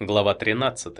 Глава 13.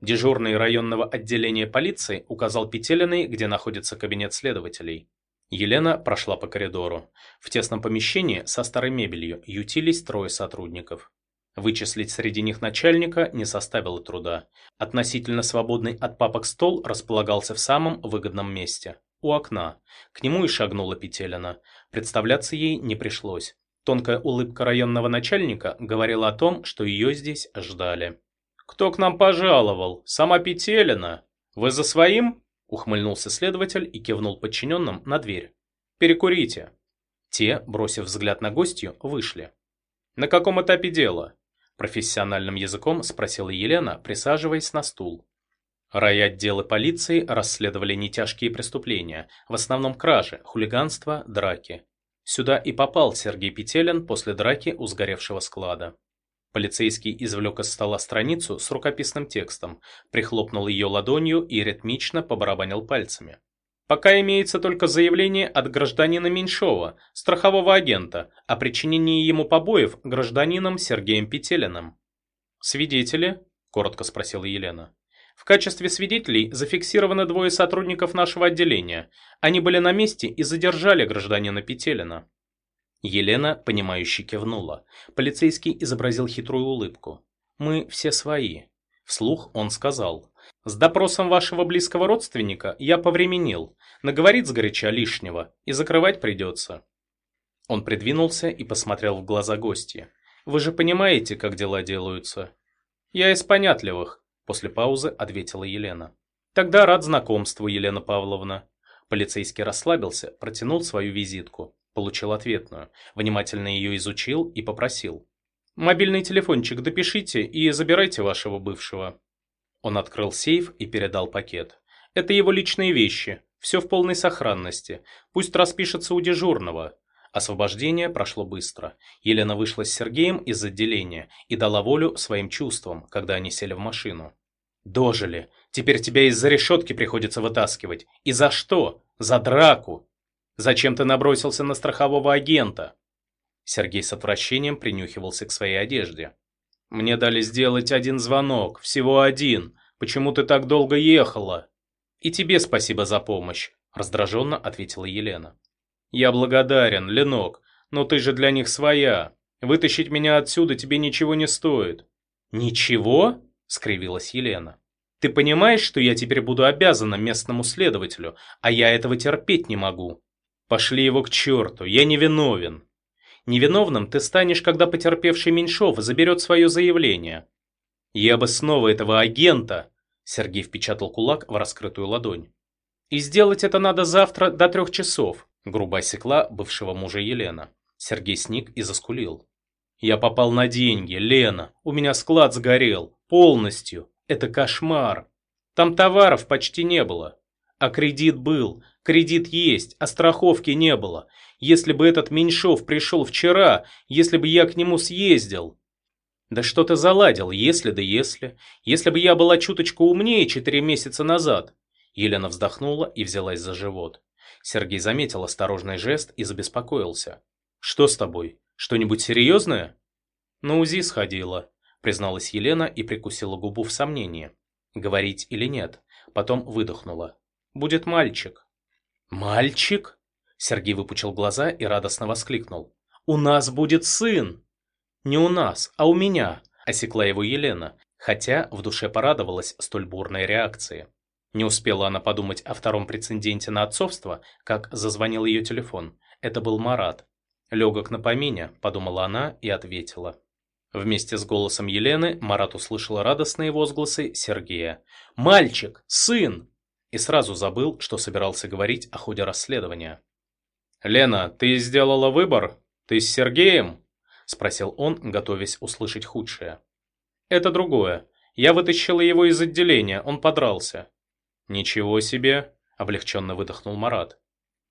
Дежурный районного отделения полиции указал Петелиной, где находится кабинет следователей. Елена прошла по коридору. В тесном помещении со старой мебелью ютились трое сотрудников. Вычислить среди них начальника не составило труда. Относительно свободный от папок стол располагался в самом выгодном месте – у окна. К нему и шагнула Петелина. Представляться ей не пришлось. Тонкая улыбка районного начальника говорила о том, что ее здесь ждали. «Кто к нам пожаловал? Сама Петелина? Вы за своим?» Ухмыльнулся следователь и кивнул подчиненным на дверь. «Перекурите». Те, бросив взгляд на гостью, вышли. «На каком этапе дела?» Профессиональным языком спросила Елена, присаживаясь на стул. Райотделы полиции расследовали нетяжкие преступления, в основном кражи, хулиганство, драки. Сюда и попал Сергей Петелин после драки у сгоревшего склада. Полицейский извлек из стола страницу с рукописным текстом, прихлопнул ее ладонью и ритмично побарабанил пальцами. Пока имеется только заявление от гражданина Меньшова, страхового агента, о причинении ему побоев гражданином Сергеем Петелиным. «Свидетели?» – коротко спросила Елена. В качестве свидетелей зафиксированы двое сотрудников нашего отделения. Они были на месте и задержали гражданина Петелина. Елена, понимающе кивнула. Полицейский изобразил хитрую улыбку. «Мы все свои». Вслух он сказал. «С допросом вашего близкого родственника я повременил. Наговорит сгоряча лишнего, и закрывать придется». Он придвинулся и посмотрел в глаза гостья. «Вы же понимаете, как дела делаются?» «Я из понятливых. После паузы ответила Елена. Тогда рад знакомству, Елена Павловна. Полицейский расслабился, протянул свою визитку. Получил ответную. Внимательно ее изучил и попросил. «Мобильный телефончик допишите и забирайте вашего бывшего». Он открыл сейф и передал пакет. «Это его личные вещи. Все в полной сохранности. Пусть распишется у дежурного. Освобождение прошло быстро. Елена вышла с Сергеем из отделения и дала волю своим чувствам, когда они сели в машину. «Дожили. Теперь тебя из-за решетки приходится вытаскивать. И за что? За драку. Зачем ты набросился на страхового агента?» Сергей с отвращением принюхивался к своей одежде. «Мне дали сделать один звонок. Всего один. Почему ты так долго ехала?» «И тебе спасибо за помощь», – раздраженно ответила Елена. «Я благодарен, Ленок, но ты же для них своя. Вытащить меня отсюда тебе ничего не стоит». «Ничего?» – скривилась Елена. «Ты понимаешь, что я теперь буду обязана местному следователю, а я этого терпеть не могу? Пошли его к черту, я не виновен». «Невиновным ты станешь, когда потерпевший Меньшов заберет свое заявление». «Я бы снова этого агента...» Сергей впечатал кулак в раскрытую ладонь. «И сделать это надо завтра до трех часов. Грубо осекла бывшего мужа Елена. Сергей сник и заскулил. «Я попал на деньги, Лена. У меня склад сгорел. Полностью. Это кошмар. Там товаров почти не было. А кредит был. Кредит есть, а страховки не было. Если бы этот Меньшов пришел вчера, если бы я к нему съездил. Да что ты заладил, если да если. Если бы я была чуточку умнее четыре месяца назад. Елена вздохнула и взялась за живот. Сергей заметил осторожный жест и забеспокоился. «Что с тобой? Что-нибудь серьезное?» «На УЗИ сходила», призналась Елена и прикусила губу в сомнении. Говорить или нет. Потом выдохнула. «Будет мальчик». «Мальчик?» Сергей выпучил глаза и радостно воскликнул. «У нас будет сын!» «Не у нас, а у меня», – осекла его Елена, хотя в душе порадовалась столь бурной реакции. Не успела она подумать о втором прецеденте на отцовство, как зазвонил ее телефон. Это был Марат. «Легок на помине», – подумала она и ответила. Вместе с голосом Елены Марат услышал радостные возгласы Сергея. «Мальчик! Сын!» И сразу забыл, что собирался говорить о ходе расследования. «Лена, ты сделала выбор? Ты с Сергеем?» – спросил он, готовясь услышать худшее. «Это другое. Я вытащила его из отделения, он подрался. «Ничего себе!» – облегченно выдохнул Марат.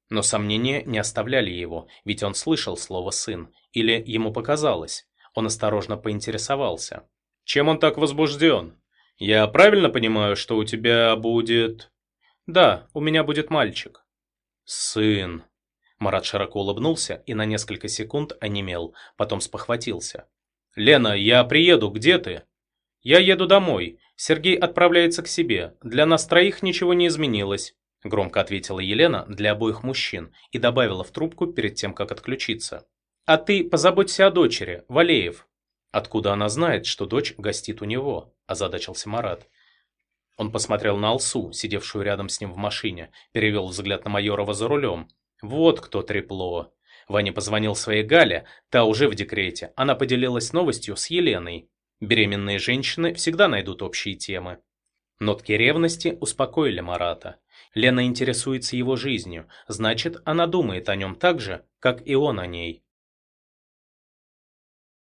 Но сомнения не оставляли его, ведь он слышал слово «сын», или ему показалось. Он осторожно поинтересовался. «Чем он так возбужден? Я правильно понимаю, что у тебя будет...» «Да, у меня будет мальчик». «Сын...» Марат широко улыбнулся и на несколько секунд онемел, потом спохватился. «Лена, я приеду, где ты?» «Я еду домой. Сергей отправляется к себе. Для нас троих ничего не изменилось», – громко ответила Елена для обоих мужчин и добавила в трубку перед тем, как отключиться. «А ты позаботься о дочери, Валеев». «Откуда она знает, что дочь гостит у него?» – озадачился Марат. Он посмотрел на Алсу, сидевшую рядом с ним в машине, перевел взгляд на Майорова за рулем. «Вот кто трепло». Ваня позвонил своей Гале, та уже в декрете. Она поделилась новостью с Еленой. Беременные женщины всегда найдут общие темы. Нотки ревности успокоили Марата. Лена интересуется его жизнью, значит, она думает о нем так же, как и он о ней.